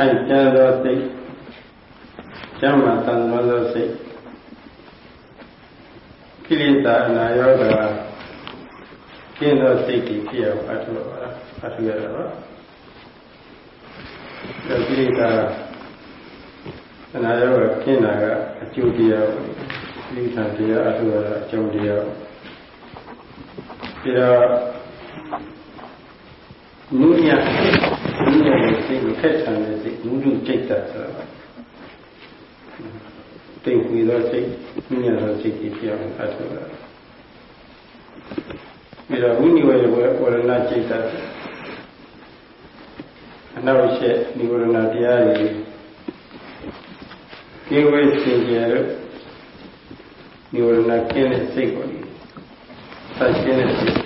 ခိုင်ကျမ်းသောစိတ်ကျမ်းမာတန်သောစိတ်ကိလေသာအနာရောဂါကျင်းသောစိတ်ကြီးဖြစ်အောင်အထုပါအထုရတာပါဒီကိလေသာအနာရောဂါကျင်းတာကအကျိုးတရားဒီသံတရားအထုရတာအကျိုးတရားပြီးတော့နုညနုညရဲ့ စိတ်ကိုထက်ချန်တဲ့စိတ်လူလူစိတ်တတ်ဆိုတာတိတ်ဝီသောစိတ်ညံ့သောစိတ်ကြီးပြောင်းအပ်ဆိုတာပြီးတော့ဝိနိဝေဝေဝရဏစိတ်တတ်အနောက်ရှက်နိဝရဏတရားတွေကိဝေစင်ကြရနိဝရဏကင်းတဲ့စိတ်ကိုဆက်ရှင်းတဲ့စိတ်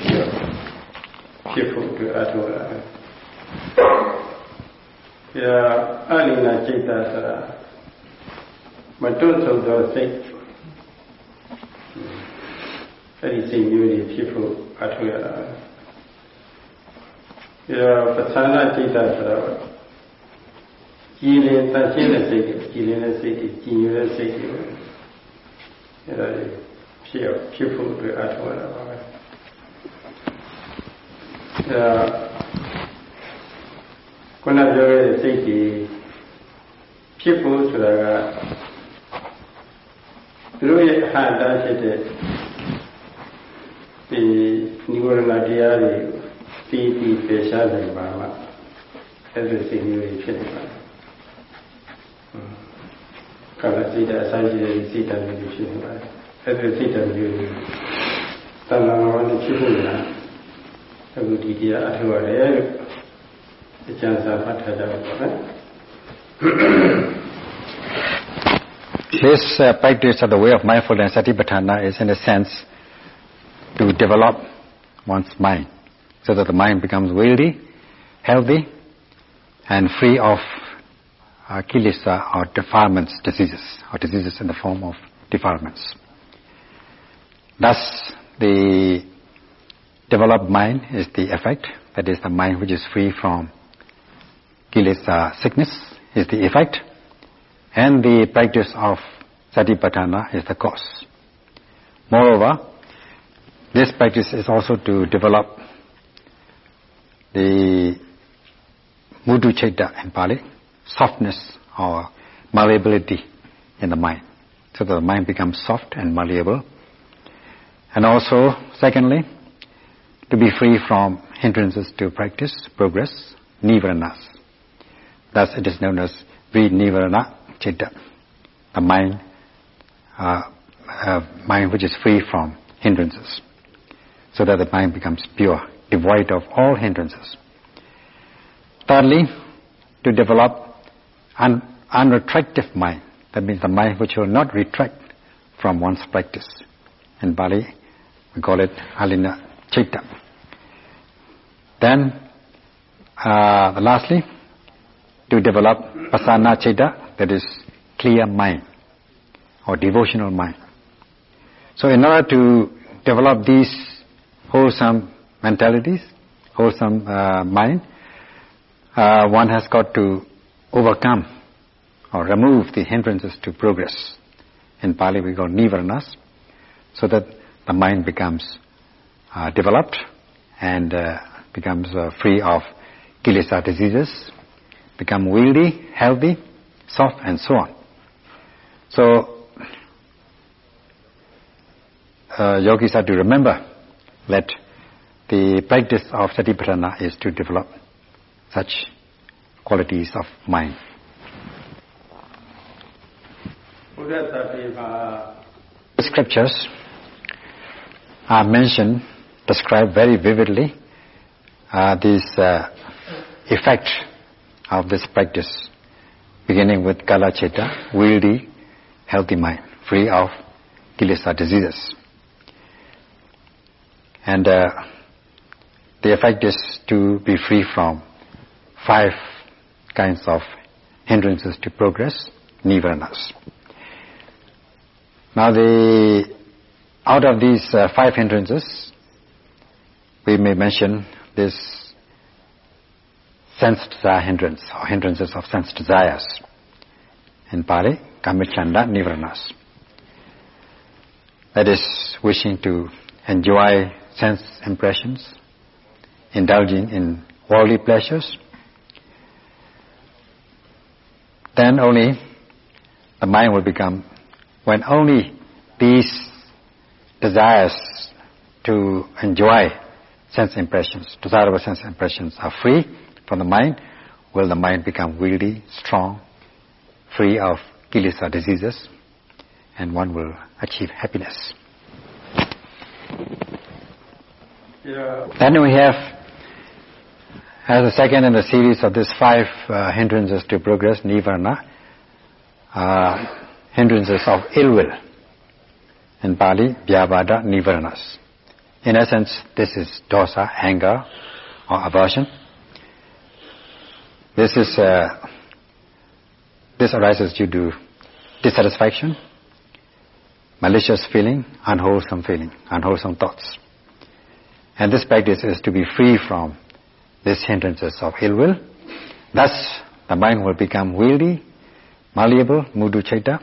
ဖြစ်ဖို့အတွက်အထောက်အကူ ယ်။ဒါအလိနာစိတ်တာဆိုတာမတွန့်ဆုံသောစိတ်အဲ့ဒီစိတ်မျိုးတွေဖြစ်ဖို့အထောက်ရတာ။ဒါပသနာစိတ်တာဆိုတော့ကြည်လင်တန်ရှင်းတဲ့စိတ်တွေကြည်လင်တဲ့စိတ်တွေကြည်ညိုတဲ့စိတ်တွေအဲ့ဒါဖြစ်ဖြစ်ဖို့အတွက်အထောက်ရတာပါပဲ။အဲ ခုနပြောခဲ့တဲ့စိတ်ကြီးဖြစ်ဖို့ဆိုတာကသူတို့ရဲ့အဟတာဖြစ်တဲ့ဒီនិဝရဏတရားတွေတီးပြီးပယ်ရှားနိုင်ပါမှအဲ့ဒီစိတ်မျိုးတွေဖြစ်နေပါတယ်။ကာလစိတ်တဲ့အဆိုင်ကြီးစိတ်တမ်းတွေဖြစ်နေပါတယ်။အဲ့ဒီစိတ်တမ်းတွေတဏှာဝါနဲ့ဖြစ်ဖို့လားအခုဒီတရားအထောက်ရတယ်လို့ อาจารย์สามารถถ่ายได้ไหม This uh, practice of the way of mindfulness, Satipatthana, is in a sense to develop one's mind so that the mind becomes wealthy, healthy, and free of uh, kilesa or defilements, diseases, or diseases in the form of defilements. Thus, the developed mind is the effect, that is the mind which is free from kilesa uh, sickness is the effect, and the practice of satipatthana is the cause. Moreover, this practice is also to develop the mudu chaita in Pali, softness or malleability in the mind, so that the mind becomes soft and malleable. And also, secondly, to be free from hindrances to practice, progress, nivaranas. Thus it is known as Vinivarana Chitta, the mind, uh, uh, mind which is free from hindrances, so that the mind becomes pure, devoid of all hindrances. Thirdly, to develop an unretractive mind, that means the mind which will not retract from one's practice. In Pali, we call it Alina Chitta. Then, uh, lastly, to develop pasanna chitta, that is clear mind or devotional mind. So in order to develop these wholesome mentalities, wholesome uh, mind, uh, one has got to overcome or remove the hindrances to progress. In Pali we call nivaranas, so that the mind becomes uh, developed and becomes free of kilesa diseases, become wieldy, healthy, soft, and so on. So, uh, yogis have to remember that the practice of satipatthana is to develop such qualities of mind. The scriptures are mentioned, described very vividly uh, this uh, effect of this practice, beginning with Kala Chitta, wieldy, healthy mind, free of kilesa diseases. And uh, the effect is to be free from five kinds of hindrances to progress, nivaranas. Now the, out of these uh, five hindrances, we may mention this sense desire hindrance or hindrances of sense desires. In Pali, Kamachanda Nivaranas. That is wishing to enjoy sense impressions, indulging in worldly pleasures. Then only the mind will become, when only these desires to enjoy sense impressions, desirable sense impressions are free from the mind, will the mind become wieldy, strong, free of kilesa diseases, and one will achieve happiness. Yeah. Then we have, as a second in the series of these five uh, hindrances to progress, nivarana, uh, hindrances of ill will. In Pali, vyapada nivaranas. In essence, this is dosa, anger, or aversion. This is uh, this arises due to dissatisfaction, malicious feeling, unwholesome feeling, unwholesome thoughts. And this practice is to be free from these hindrances of ill will. Thus, the mind will become wieldy, malleable, mudu chaita,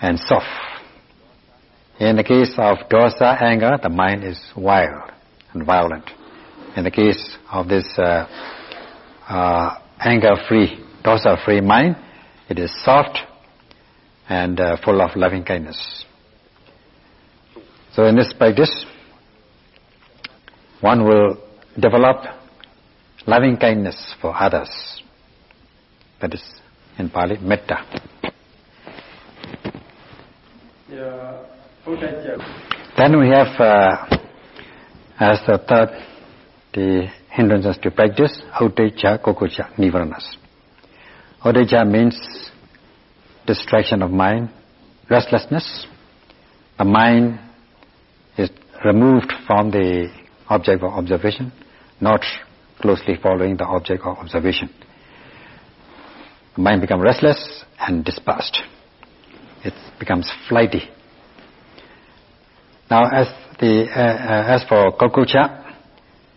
and soft. In the case of dosa, anger, the mind is wild and violent. In the case of this uh, uh, anger-free, dosa-free mind, it is soft and uh, full of loving kindness. So in this practice, one will develop loving kindness for others. That is in Pali, metta. Yeah. Uddhacca. Then we have uh, as the third the hindrances to practice, Uddhacca, Kukucca, Nivaranas. Uddhacca means distraction of mind, restlessness. The mind is removed from the object of observation, not closely following the object of observation. The mind becomes restless and dispersed. It becomes flighty. Now, as the uh, uh, as for kukucca,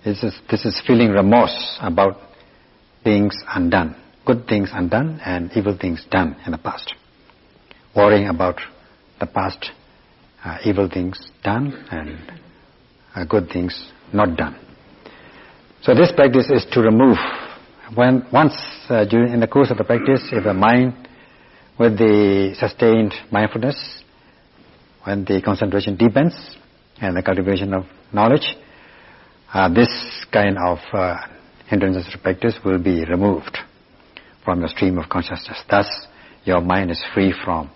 this is this is feeling remorse about things undone, good things undone and evil things done in the past, worrying about the past uh, evil things done and uh, good things not done. So this practice is to remove. When once uh, during in the course of the practice, if the mind with the sustained mindfulness when the concentration deepens and the cultivation of knowledge, uh, this kind of uh, hindrances to practice will be removed from your stream of consciousness. Thus, your mind is free from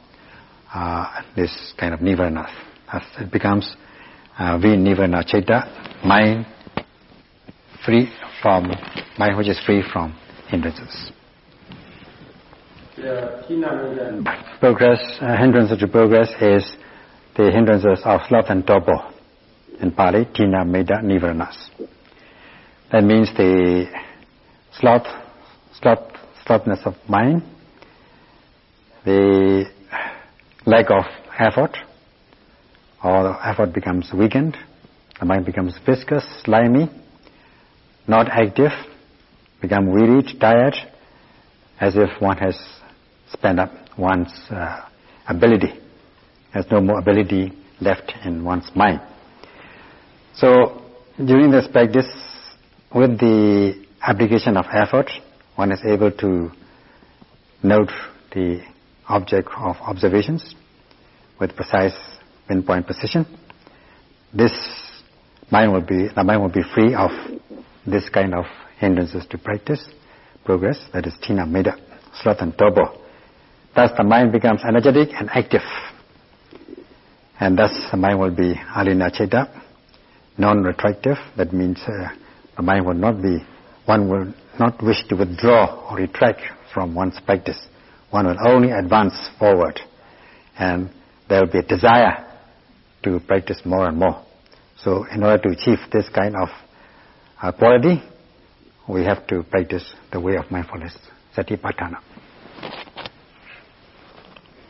uh, this kind of nivarana. Thus, it becomes uh, nivarana cheta, mind free from, mind which is free from hindrances. Progress, uh, hindrance to progress is the hindrances of sloth and torpor. In Pali, Tina Meda Nivaranas. That means the sloth, sloth, slothness of mind, the lack of effort, or the effort becomes weakened, the mind becomes viscous, slimy, not active, become wearied, tired, as if one has spent up one's uh, ability there's no more ability left in one's mind. So during this practice, with the application of effort, one is able to note the object of observations with precise pinpoint precision. This mind will be the mind will be free of this kind of hindrances to practice, progress, that is tina meda, sloth and torpor. Thus the mind becomes energetic and active and thus the mind will be alina cheta, non-retractive. That means uh, the mind will not be, one will not wish to withdraw or retract from one's practice. One will only advance forward, and there will be a desire to practice more and more. So, in order to achieve this kind of uh, quality, we have to practice the way of mindfulness, satipatthana.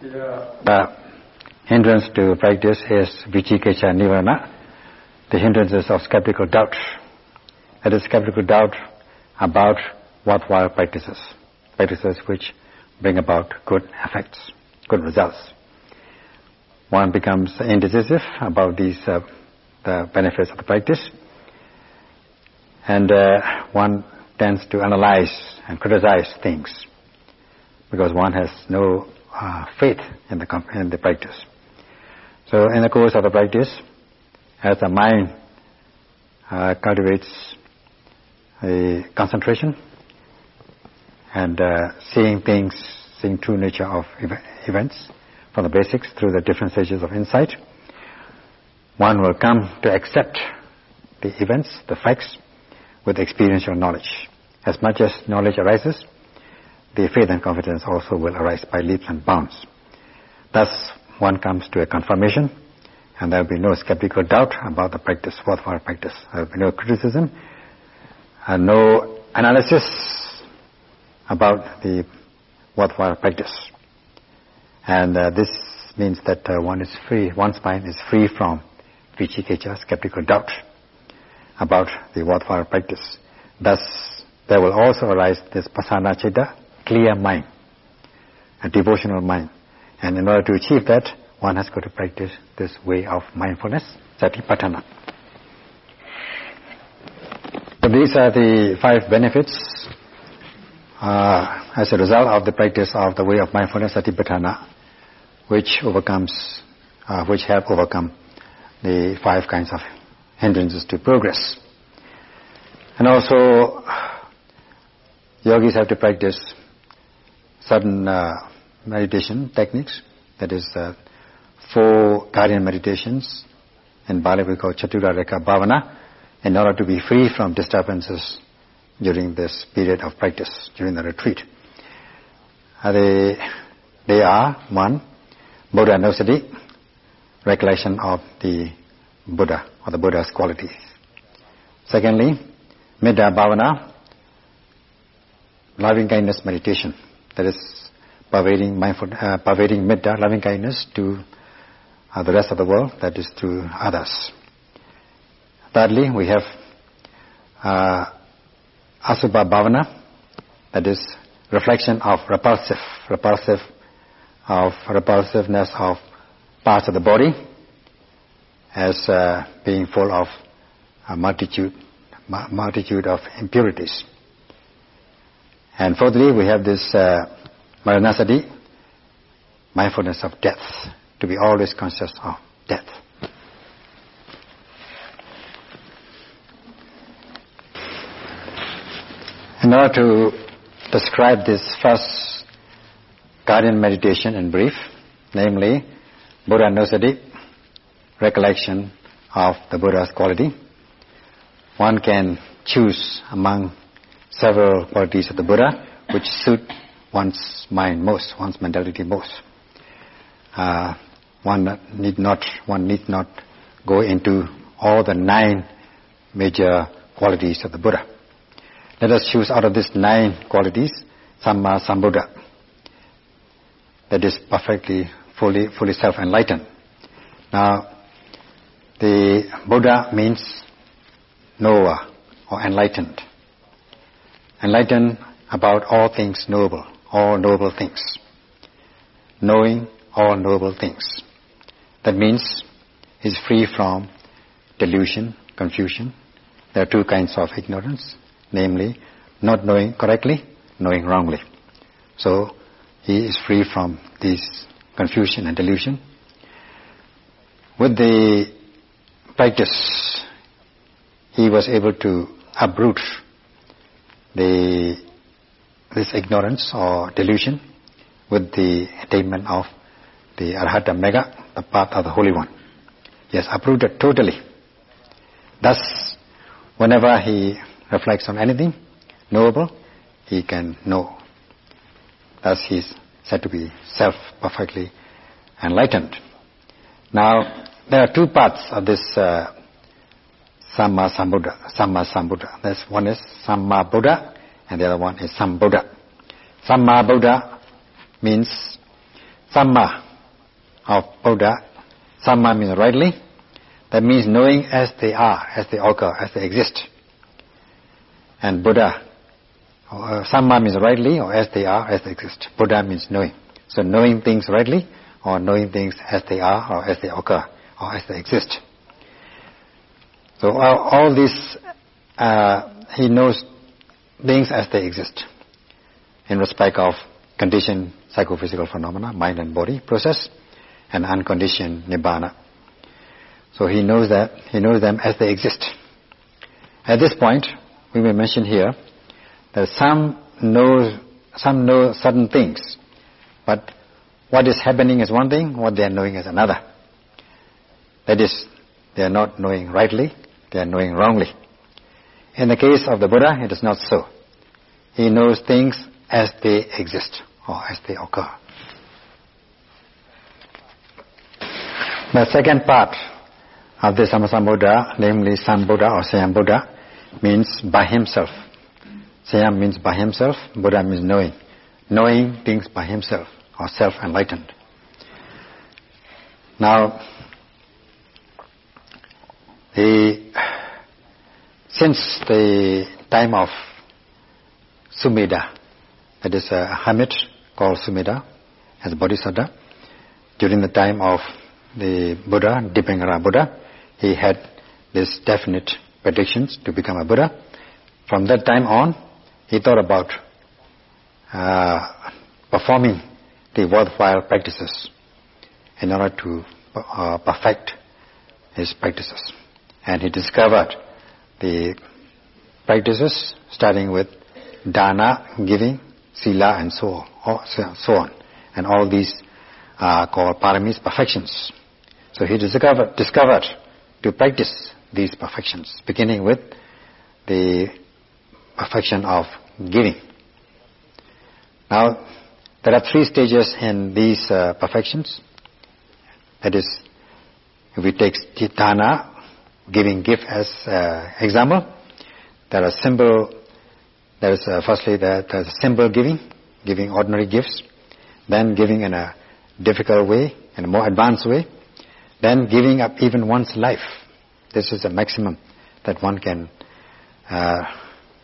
Yeah. Uh, hindrance to practice is vicikiccha nivarana, the hindrances of skeptical doubt. That is skeptical doubt about worthwhile practices, practices which bring about good effects, good results. One becomes indecisive about these uh, the benefits of the practice, and uh, one tends to analyze and criticize things because one has no uh, faith in the in the practice. So, in the course of the practice, as the mind uh, cultivates a concentration and uh, seeing things, seeing true nature of ev- events from the basics through the different stages of insight, one will come to accept the events, the facts, with experiential knowledge. As much as knowledge arises, the faith and confidence also will arise by leaps and bounds. Thus, one comes to a confirmation and there will be no skeptical doubt about the practice, worthwhile practice. There will be no criticism and no analysis about the worthwhile practice. And uh, this means that uh, one is free, one's mind is free from vicikiccha, skeptical doubt about the worthwhile practice. Thus, there will also arise this pasanna clear mind, a devotional mind. And in order to achieve that, one has got to practice this way of mindfulness, satipatthana. So these are the five benefits uh, as a result of the practice of the way of mindfulness, satipatthana, which overcomes, uh, which have overcome the five kinds of hindrances to progress. And also, yogis have to practice certain uh, meditation techniques, that is uh, four guardian meditations. In Pali we call Chaturarakkha Bhavana in order to be free from disturbances during this period of practice, during the retreat. They, they are, one, Buddhanussati, recollection of the Buddha or the Buddha's qualities. Secondly, Metta Bhavana, loving kindness meditation. That is pervading mindful, uh, pervading metta, loving kindness to the rest of the world, that is to others. Thirdly, we have uh, Asubha Bhavana, that is reflection of repulsive, repulsive, of repulsiveness of parts of the body as uh, being full of a multitude, multitude of impurities. And fourthly, we have this uh, Maranasati, mindfulness of death, to be always conscious of death. In order to describe this first guardian meditation in brief, namely Buddhanussati, recollection of the Buddha's quality, one can choose among several qualities of the Buddha which suit one's mind most, one's mentality most. Uh, one need not one need not go into all the nine major qualities of the Buddha. Let us choose out of these nine qualities Samma Sambuddha. That is perfectly, fully, fully self-enlightened. Now, the Buddha means knower or enlightened. Enlightened about all things noble, all noble things. Knowing all noble things. That means he's free from delusion, confusion. There are two kinds of ignorance, namely not knowing correctly, knowing wrongly. So he is free from this confusion and delusion. With the practice, he was able to uproot the, this ignorance or delusion with the attainment of the Arahatta Magga, the path of the Holy One. He has uprooted totally. Thus, whenever he reflects on anything knowable, he can know. Thus he is said to be self perfectly enlightened. Now, there are two parts of this uh, Samma Sambuddha. Samma Sambuddha. This one is Samma Buddha, and the other one is Sambuddha. Samma Buddha means Samma of Buddha. Samma means rightly. That means knowing as they are, as they occur, as they exist. And Buddha Uh, samma means rightly or as they are, as they exist. Buddha means knowing. So knowing things rightly or knowing things as they are or as they occur or as they exist. So all, all this, uh, he knows things as they exist in respect of conditioned psychophysical phenomena, mind and body process, and unconditioned nibbana. So he knows that, he knows them as they exist. At this point, we may mention here that some know, some know certain things, but what is happening is one thing, what they are knowing is another. That is, they are not knowing rightly, they are knowing wrongly. In the case of the Buddha, it is not so. He knows things as they exist or as they occur. The second part of the Sammasambuddha, namely Sambuddha or Sayambuddha, means by himself. Sayam means by himself, Buddha means knowing. Knowing things by himself or self-enlightened. Now, the, since the time of Sumedha, that is uh, a hermit called Sumedha as bodhisattva, during the time of the Buddha, Dipankara Buddha, he had this definite predictions to become a Buddha. From that time on, he thought about uh, performing the worthwhile practices in order to uh, perfect his practices. And he discovered the practices starting with dana, giving, sila, and so on, so on. And all these are called paramis, perfections. So he discovered, discovered to practice these perfections, beginning with the perfection of giving. Now, there are three stages in these uh, perfections. That is, if we take dana, giving gift as uh, example, there are simple, there is uh, firstly there, there's simple giving, giving ordinary gifts, then giving in a difficult way, in a more advanced way, then giving up even one's life this is the maximum that one can uh,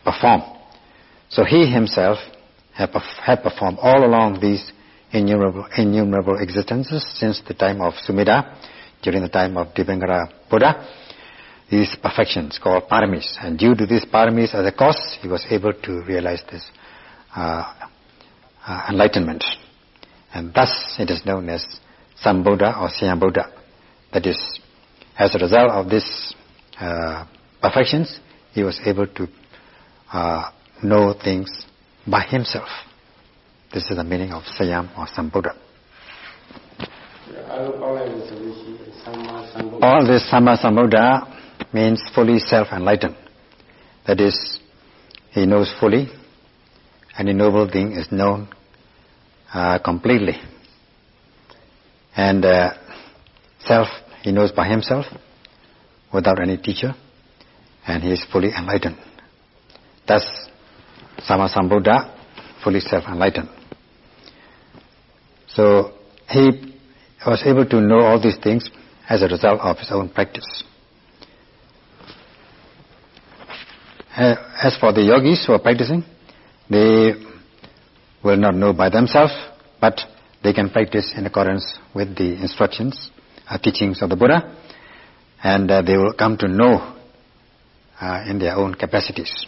perform. So he himself had, had performed all along these innumerable, innumerable existences since the time of Sumedha, during the time of Dipankara Buddha, these perfections called paramis. And due to these paramis as a cause, he was able to realize this uh, uh, enlightenment. And thus it is known as Sambuddha or Sayambuddha. That is as a result of these uh, perfections, he was able to uh, know things by himself. This is the meaning of Sayam or Sambuddha. All this Samma Sambuddha means fully self-enlightened. That is, he knows fully, any noble thing is known uh, completely. And uh, self he knows by himself without any teacher and he is fully enlightened. Thus, Sammasambuddha, fully self-enlightened. So, he was able to know all these things as a result of his own practice. As for the yogis who are practicing, they will not know by themselves, but they can practice in accordance with the instructions teachings of the Buddha, and uh, they will come to know uh, in their own capacities.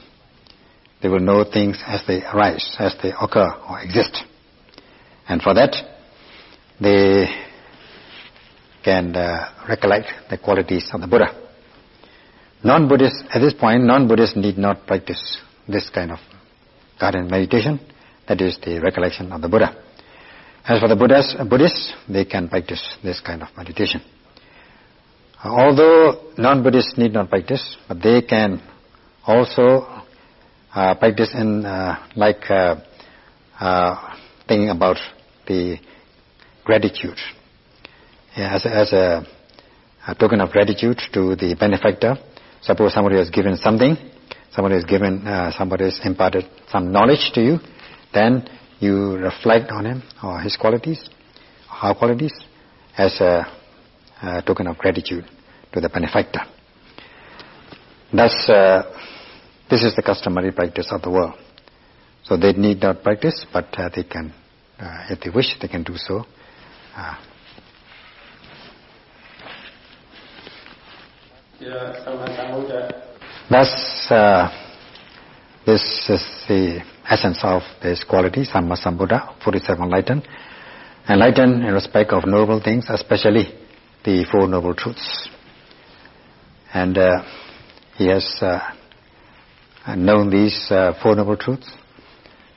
They will know things as they arise, as they occur or exist. And for that, they can uh, recollect the qualities of the Buddha. Non-Buddhists, at this point, non-Buddhists need not practice this kind of guided meditation. That is the recollection of the Buddha. As for the Buddhas, Buddhists, they can practice this kind of meditation. Although non-Buddhists need not practice, but they can also uh, practice in uh, like uh, uh thinking about the gratitude yeah, as, a, as a, a, token of gratitude to the benefactor. Suppose somebody has given something, somebody has given, uh, somebody has imparted some knowledge to you, then you reflect on him or his qualities, her qualities, as a, a token of gratitude to the benefactor. Thus, uh, this is the customary practice of the world. So they need not practice, but uh, they can, uh, if they wish, they can do so. Uh, Thus, uh, this is the essence of this quality, Samma Sambuddha, 47 enlightened. Enlightened in respect of noble things, especially the Four Noble Truths. And uh, he has uh, known these uh, Four Noble Truths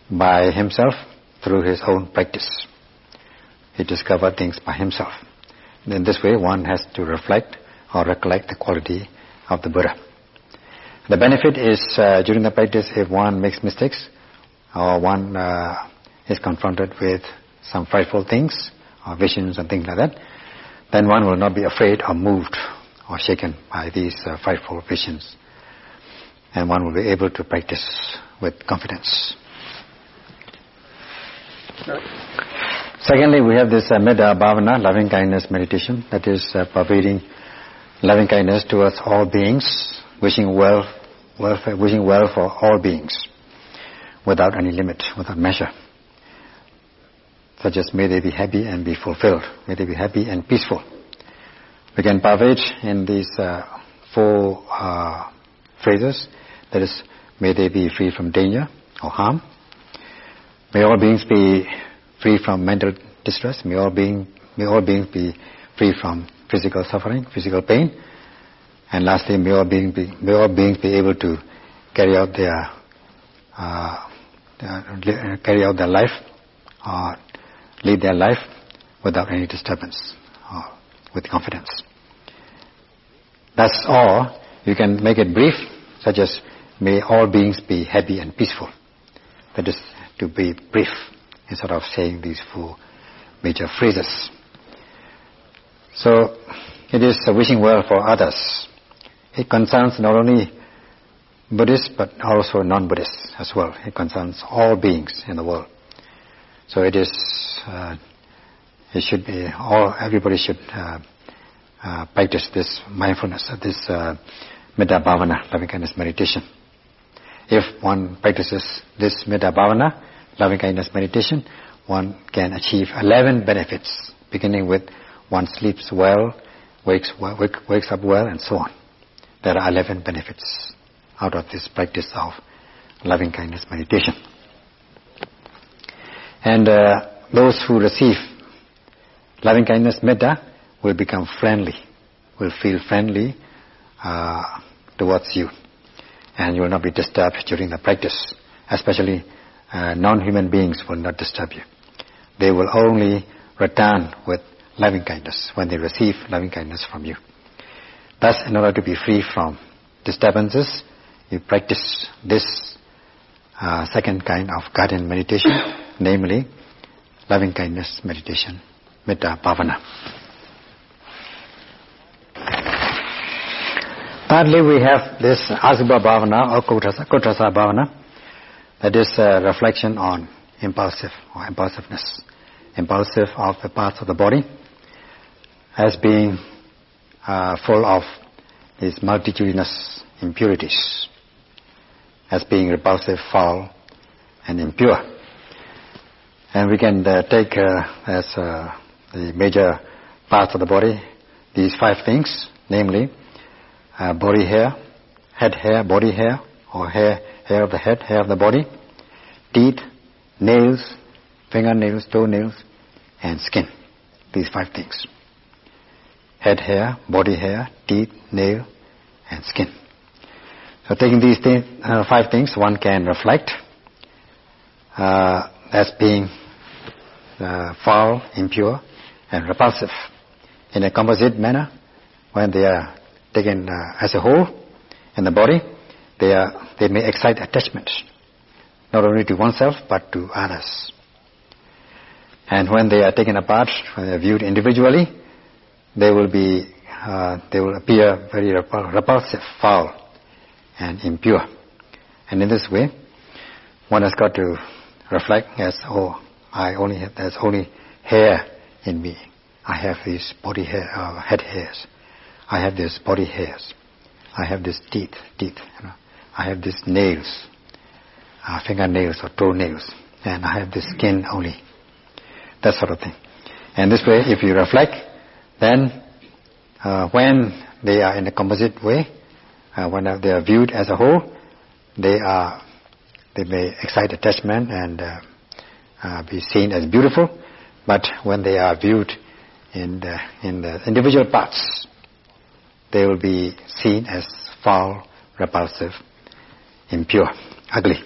by himself through his own practice. He discovered things by himself. In this way, one has to reflect or recollect the quality of the Buddha. The benefit is uh, during the practice if one makes mistakes or one uh, is confronted with some frightful things or visions and things like that, then one will not be afraid or moved or shaken by these uh, frightful visions. And one will be able to practice with confidence. Secondly, we have this uh, Metta Bhavana, loving kindness meditation, that is uh, pervading loving kindness towards all beings, wishing well, welfare, wishing well for all beings, without any limit, without measure. Such as may they be happy and be fulfilled, may they be happy and peaceful. We can pervade in these uh, four uh, phrases, that is, may they be free from danger or harm, may all beings be free from mental distress, may all, being, may all beings be free from physical suffering, physical pain. And lastly, may all beings be, may all beings be able to carry out their, uh, Uh, uh, carry out their life, or lead their life without any disturbance, or with confidence. That's all. You can make it brief, such as, may all beings be happy and peaceful. That is to be brief, instead of saying these four major phrases. So it is a wishing well for others. It concerns not only Buddhists but also non-Buddhists as well. It concerns all beings in the world. So it is, uh, it should be, all, everybody should uh, uh, practice this mindfulness, this uh, metta bhavana, loving kindness meditation. If one practices this metta bhavana, loving kindness meditation, one can achieve 11 benefits, beginning with one sleeps well, wakes, wake, wakes up well, and so on. There are 11 benefits out of this practice of loving kindness meditation. And uh, those who receive loving kindness metta will become friendly, will feel friendly uh, towards you. And you will not be disturbed during the practice. Especially uh, non-human beings will not disturb you. They will only return with loving kindness when they receive loving kindness from you. Thus, in order to be free from disturbances, you practice this uh, second kind of guardian meditation, namely loving kindness meditation, metta bhavana. Thirdly, we have this asubha bhavana or kutrasa, kutrasa bhavana, that is a reflection on impulsive or impulsiveness, impulsive of the parts of the body as being uh, full of these multitudinous impurities, as being repulsive, foul, and impure. And we can uh, take uh, as uh, the major parts of the body these five things, namely uh, body hair, head hair, body hair, or hair, hair of the head, hair of the body, teeth, nails, fingernails, toenails, and skin. These five things head hair, body hair, teeth, nail, and skin. So taking these th- uh, five things, one can reflect uh, as being uh, foul, impure, and repulsive. In a composite manner, when they are taken uh, as a whole in the body, they, are, they may excite attachment, not only to oneself, but to others. And when they are taken apart, when they are viewed individually, they will be, uh, they will appear very repulsive, foul, and impure. And in this way, one has got to reflect as, oh, I only have, there's only hair in me. I have these body hair, uh, head hairs. I have these body hairs. I have these teeth, teeth. You know. I have these nails. uh, fingernails or toenails, and I have the skin only. That sort of thing. And this way, if you reflect, then uh, when they are in a composite way, uh, when they are viewed as a whole, they are they may excite attachment and uh, uh, be seen as beautiful, but when they are viewed in the, in the individual parts, they will be seen as foul, repulsive, impure, ugly.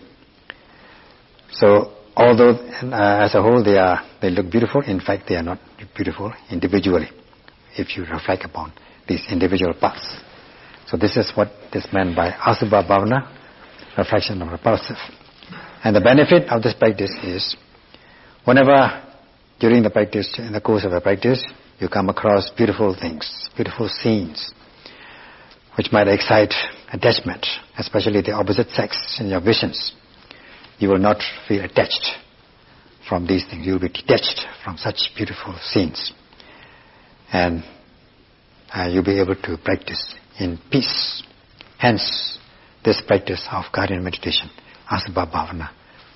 So although uh, as a whole they are they look beautiful, in fact they are not beautiful individually. If you reflect upon these individual parts. So this is what is meant by asubha bhavana, reflection of repulsive. And the benefit of this practice is, whenever during the practice, in the course of a practice, you come across beautiful things, beautiful scenes, which might excite attachment, especially the opposite sex in your visions. You will not feel attached from these things. You will be detached from such beautiful scenes. And uh, you'll be able to practice in peace. Hence, this practice of guardian meditation, asubha bhavana,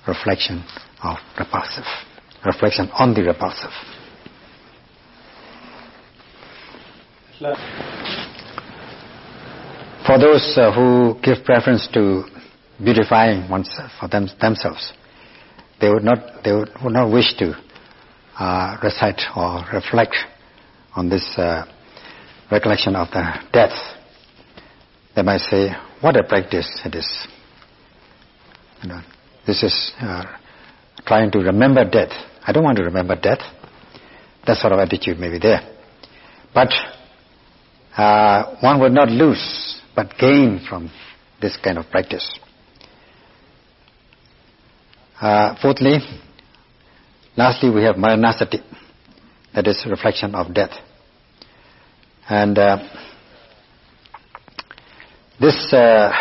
reflection of repulsive, reflection on the repulsive. For those uh, who give preference to beautifying oneself for them, themselves, they would not they would, would not wish to uh, recite or reflect on this uh, recollection of the death. They might say, "What a practice it is!" You know, this is uh, trying to remember death. I don't want to remember death. That sort of attitude may be there, but uh, one would not lose but gain from this kind of practice. Uh, fourthly, lastly, we have maranasati, that is reflection of death. And uh, this uh,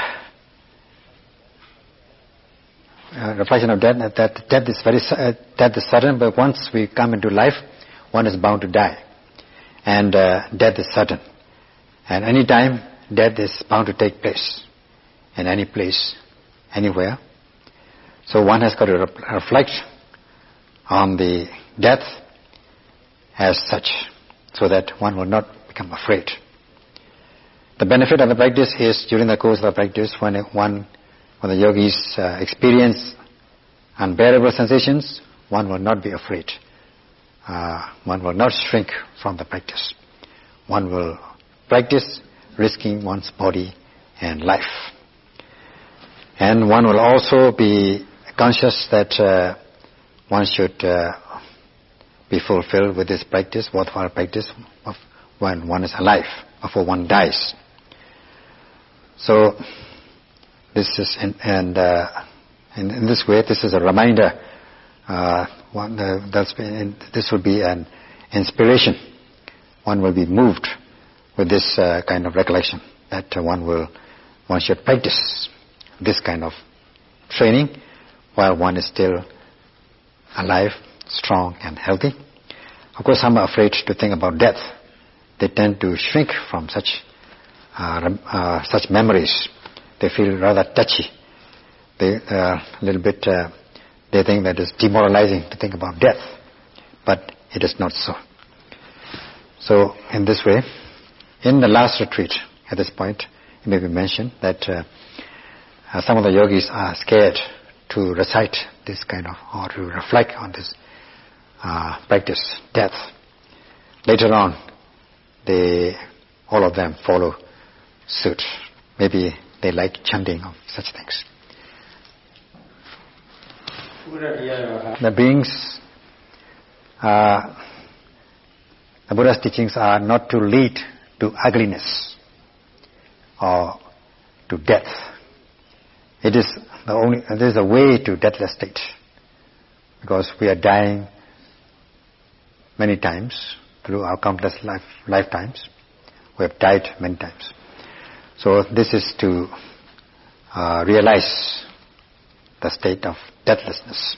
uh, reflection of death, that death is very uh, death is sudden, but once we come into life, one is bound to die, and uh, death is sudden. And any time, death is bound to take place, in any place, anywhere. So one has got to re- reflect on the death as such, so that one will not become afraid. The benefit of the practice is during the course of the practice, when one, when the yogis uh, experience unbearable sensations, one will not be afraid. Uh, one will not shrink from the practice. One will practice risking one's body and life. And one will also be conscious that uh, one should uh, be fulfilled with this practice, worthwhile practice, of when one is alive, before one dies. So, this is, in, and uh, in, in, this way, this is a reminder. Uh, one, this would be an inspiration. One will be moved with this uh, kind of recollection that uh, one will, one should practice this kind of training while one is still alive, strong and healthy. Of course, some are afraid to think about death. They tend to shrink from such uh, uh, such memories. They feel rather touchy. They uh, a little bit. Uh, they think that it's demoralizing to think about death, but it is not so. So, in this way, in the last retreat, at this point, it may be mentioned that uh, uh, some of the yogis are scared to recite this kind of, or to reflect on this uh, practice, death. Later on, they, all of them follow suit. Maybe they like chanting of such things. The beings, the Buddha's teachings are not to lead to ugliness or to death. It is the only, there is a way to deathless state because we are dying many times through our countless life, lifetimes. We have died many times. So this is to uh, realize the state of deathlessness.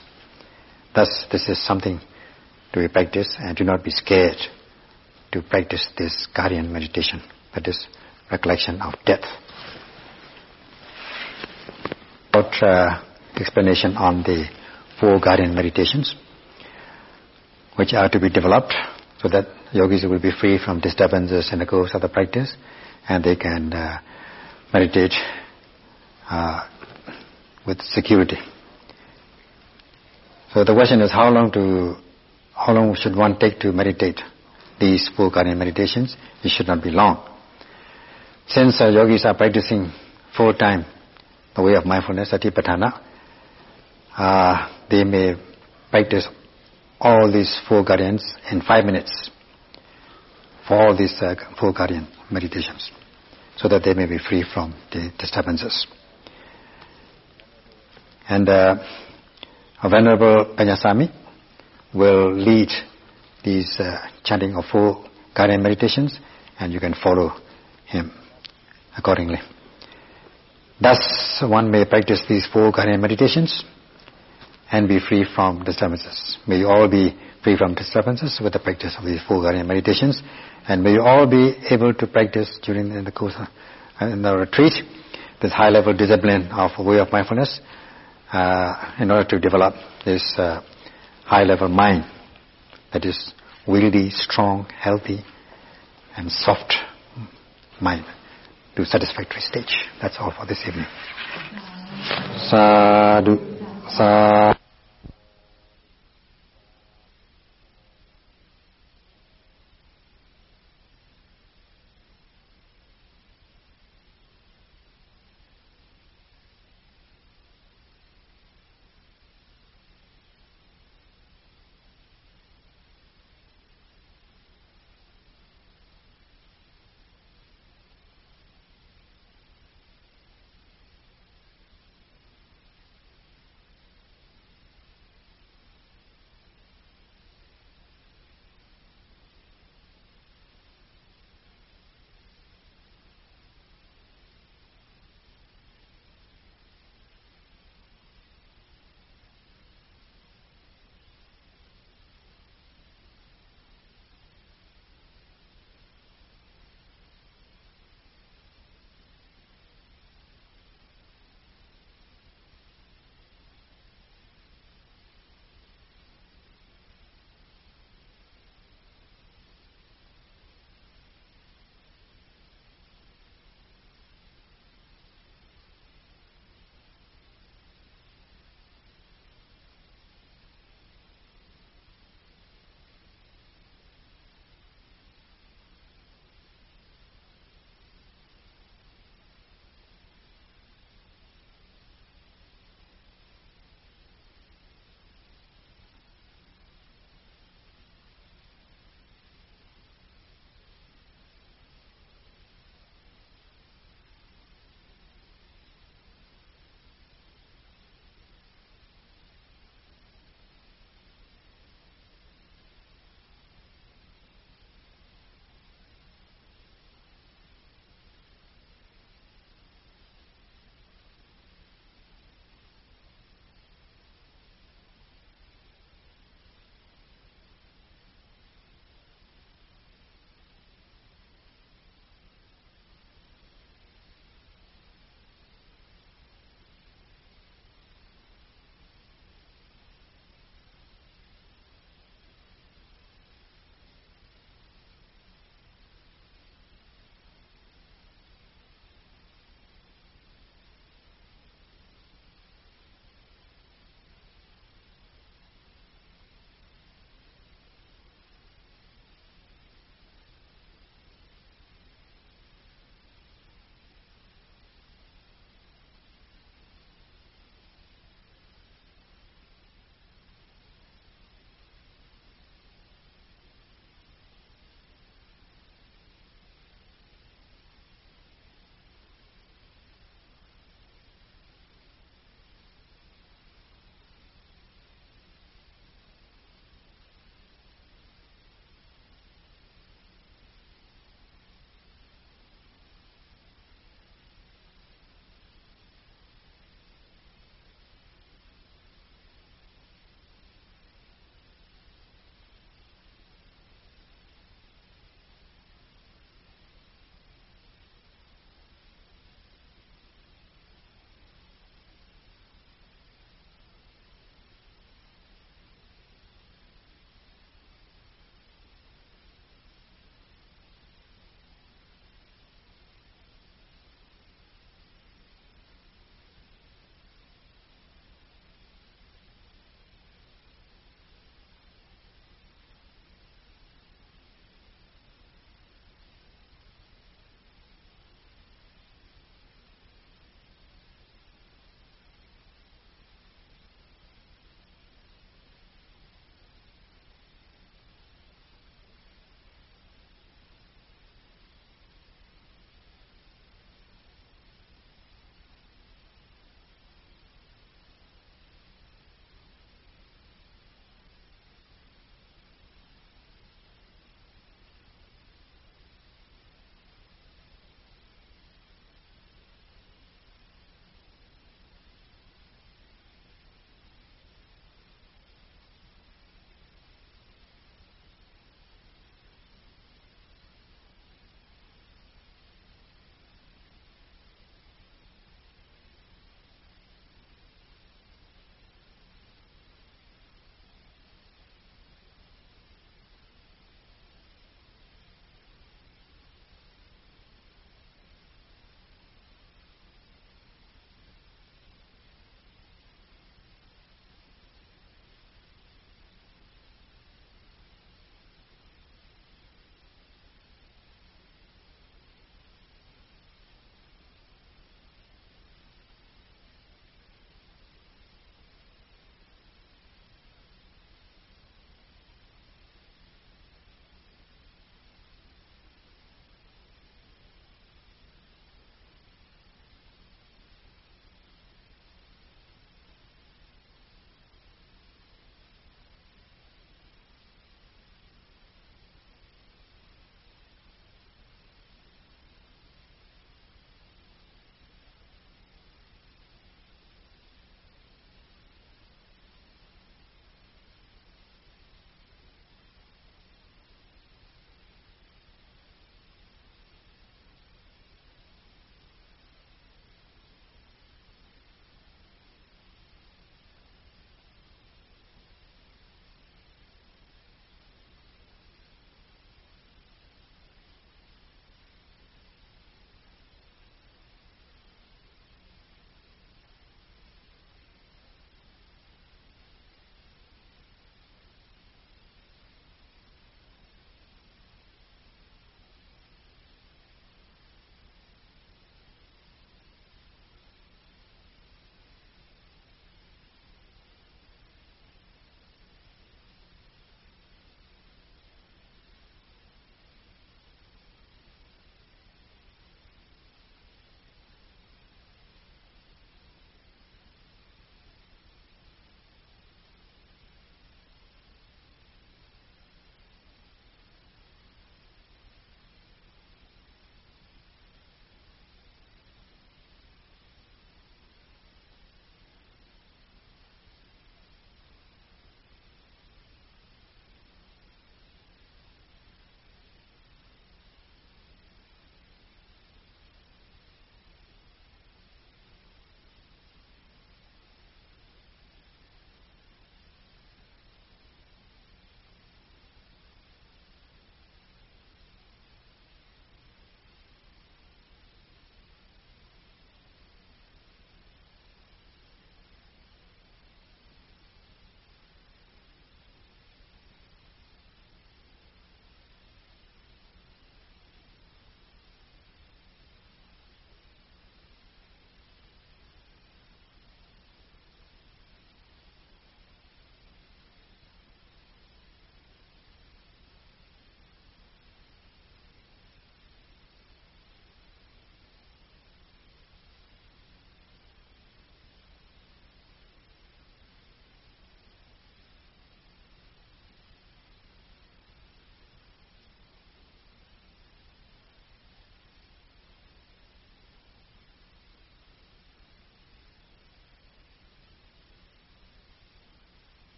Thus, this is something to be practiced and do not be scared to practice this guardian meditation, that is recollection of death. About uh, explanation on the four guardian meditations, which are to be developed so that yogis will be free from disturbances in the course of the practice and they can uh, meditate uh, with security. So the question is how long to, how long should one take to meditate these four guardian meditations? It should not be long. Since uh, yogis are practicing four times the way of mindfulness, satipatthana, uh, they may practice all these four guardians in five minutes for all these uh, four guardian meditations so that they may be free from the disturbances. And uh, Venerable Panyasami will lead these uh, chanting of four guardian meditations and you can follow him accordingly. Thus, one may practice these four guardian meditations and be free from disturbances. May you all be free from disturbances with the practice of these four guardian meditations and may you all be able to practice during the course of in the retreat this high level discipline of way of mindfulness uh, in order to develop this uh, high level mind that is wieldy, strong, healthy and soft mind to satisfactory stage. That's all for this evening. Sadhu. Sadhu.